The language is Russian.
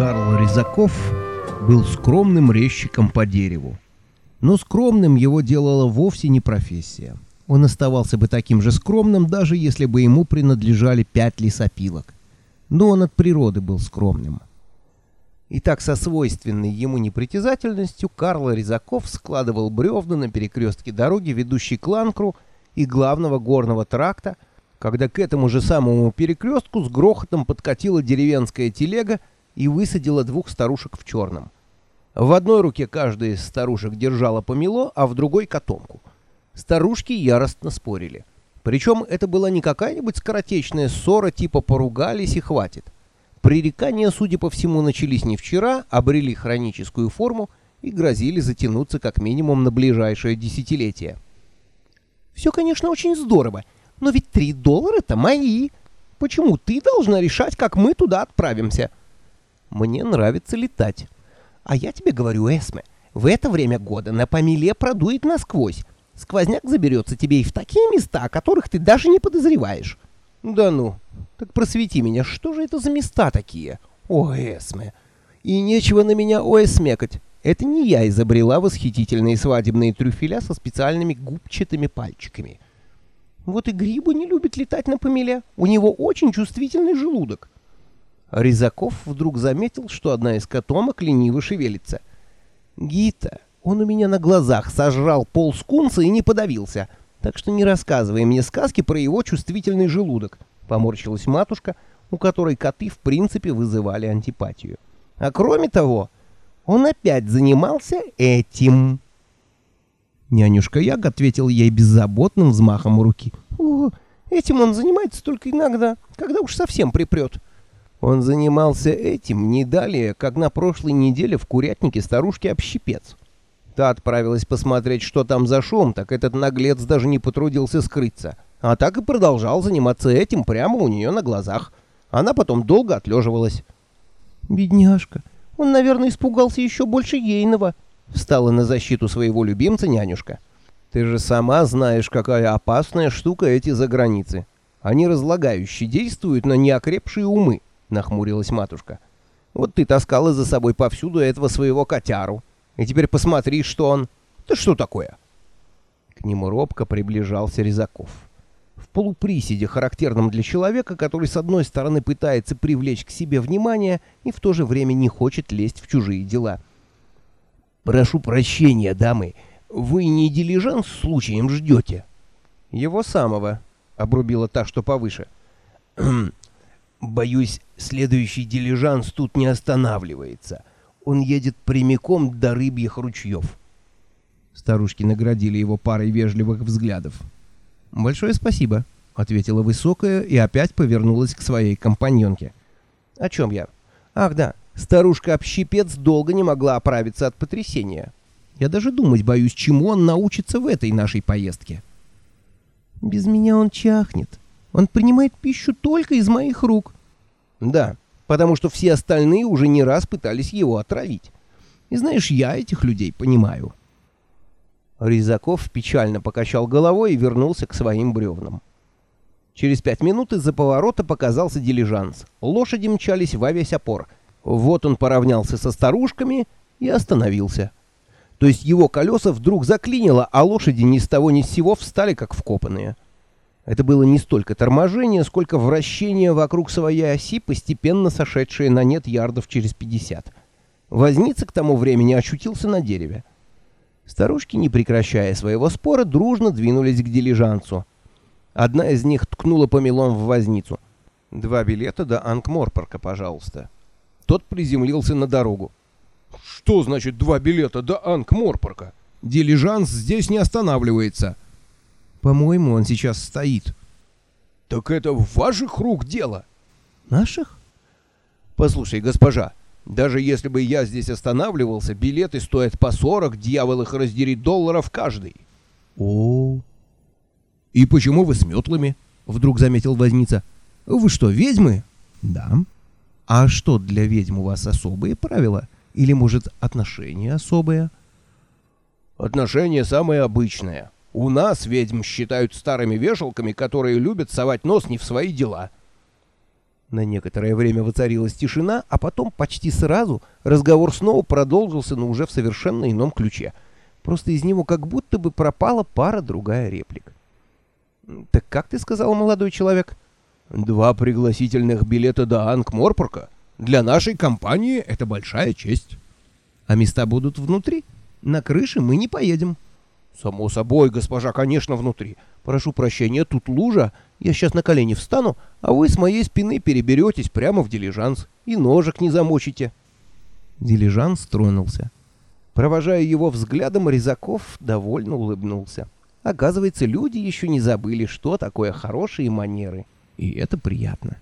Карл Резаков был скромным резчиком по дереву. Но скромным его делала вовсе не профессия. Он оставался бы таким же скромным, даже если бы ему принадлежали пять лесопилок. Но он от природы был скромным. И так со свойственной ему непритязательностью Карл Резаков складывал бревна на перекрестке дороги, ведущей к Ланкру и главного горного тракта, когда к этому же самому перекрестку с грохотом подкатила деревенская телега и высадила двух старушек в черном. В одной руке каждая из старушек держала помело, а в другой — котомку. Старушки яростно спорили. Причем это была не какая-нибудь скоротечная ссора типа «поругались и хватит». Пререкания, судя по всему, начались не вчера, обрели хроническую форму и грозили затянуться как минимум на ближайшее десятилетие. «Все, конечно, очень здорово, но ведь три доллара-то мои. Почему ты должна решать, как мы туда отправимся?» «Мне нравится летать». «А я тебе говорю, Эсме, в это время года на помеле продует насквозь. Сквозняк заберется тебе и в такие места, о которых ты даже не подозреваешь». «Да ну, так просвети меня, что же это за места такие?» «О, Эсме, и нечего на меня ой смекать. Это не я изобрела восхитительные свадебные трюфеля со специальными губчатыми пальчиками». «Вот и Грибу не любит летать на помеле. У него очень чувствительный желудок». Резаков вдруг заметил, что одна из котомок лениво шевелится. «Гита, он у меня на глазах сожрал пол скунса и не подавился, так что не рассказывай мне сказки про его чувствительный желудок», — поморщилась матушка, у которой коты в принципе вызывали антипатию. «А кроме того, он опять занимался этим». Нянюшка Яг ответил ей беззаботным взмахом руки. «О, этим он занимается только иногда, когда уж совсем припрет». Он занимался этим не далее, как на прошлой неделе в курятнике старушки общепец. Та отправилась посмотреть, что там за шум, так этот наглец даже не потрудился скрыться. А так и продолжал заниматься этим прямо у нее на глазах. Она потом долго отлеживалась. «Бедняжка, он, наверное, испугался еще больше ейного», — встала на защиту своего любимца нянюшка. «Ты же сама знаешь, какая опасная штука эти заграницы. Они разлагающие действуют на неокрепшие умы». — нахмурилась матушка. «Вот ты таскала за собой повсюду этого своего котяру. И теперь посмотри, что он... Да что такое?» К нему робко приближался Резаков. В полуприседе, характерном для человека, который с одной стороны пытается привлечь к себе внимание и в то же время не хочет лезть в чужие дела. «Прошу прощения, дамы, вы не дилижанс случаем ждете?» «Его самого», — обрубила та, что повыше. Боюсь, следующий дилижанс тут не останавливается. Он едет прямиком до рыбьих ручьев. Старушки наградили его парой вежливых взглядов. «Большое спасибо», — ответила высокая и опять повернулась к своей компаньонке. «О чем я? Ах да, старушка-общепец долго не могла оправиться от потрясения. Я даже думать боюсь, чему он научится в этой нашей поездке». «Без меня он чахнет», он принимает пищу только из моих рук. Да, потому что все остальные уже не раз пытались его отравить. И знаешь, я этих людей понимаю. Ризаков печально покачал головой и вернулся к своим бревнам. Через пять минут из-за поворота показался дилижанс. Лошади мчались во весь опор. Вот он поравнялся со старушками и остановился. То есть его колеса вдруг заклинило, а лошади ни с того ни с сего встали, как вкопанные. Это было не столько торможение, сколько вращение вокруг своей оси, постепенно сошедшее на нет ярдов через 50. Возница к тому времени очутился на дереве. Старушки, не прекращая своего спора, дружно двинулись к дилижансу. Одна из них ткнула помелом в возницу. «Два билета до Анкморпорка, пожалуйста». Тот приземлился на дорогу. «Что значит два билета до Анкморпорка? Дилижанс здесь не останавливается». По-моему, он сейчас стоит. Так это в ваших рук дело. Наших? Послушай, госпожа, даже если бы я здесь останавливался, билеты стоят по 40, дьявол их раздерит долларов каждый. О. И почему вы с метлами? Вдруг заметил возница. Вы что, ведьмы? Да. А что для ведьм у вас особые правила? Или, может, отношения особые? Отношения самые обычные. У нас ведьм считают старыми вешалками, которые любят совать нос не в свои дела. На некоторое время воцарилась тишина, а потом почти сразу разговор снова продолжился, но уже в совершенно ином ключе. Просто из него как будто бы пропала пара-другая реплик. «Так как ты сказал, молодой человек?» «Два пригласительных билета до Ангморпорка. Для нашей компании это большая честь». «А места будут внутри? На крыше мы не поедем». «Само собой, госпожа, конечно, внутри. Прошу прощения, тут лужа. Я сейчас на колени встану, а вы с моей спины переберетесь прямо в дилижанс и ножек не замочите». Дилижанс тронулся. Провожая его взглядом, Резаков довольно улыбнулся. Оказывается, люди еще не забыли, что такое хорошие манеры. И это приятно.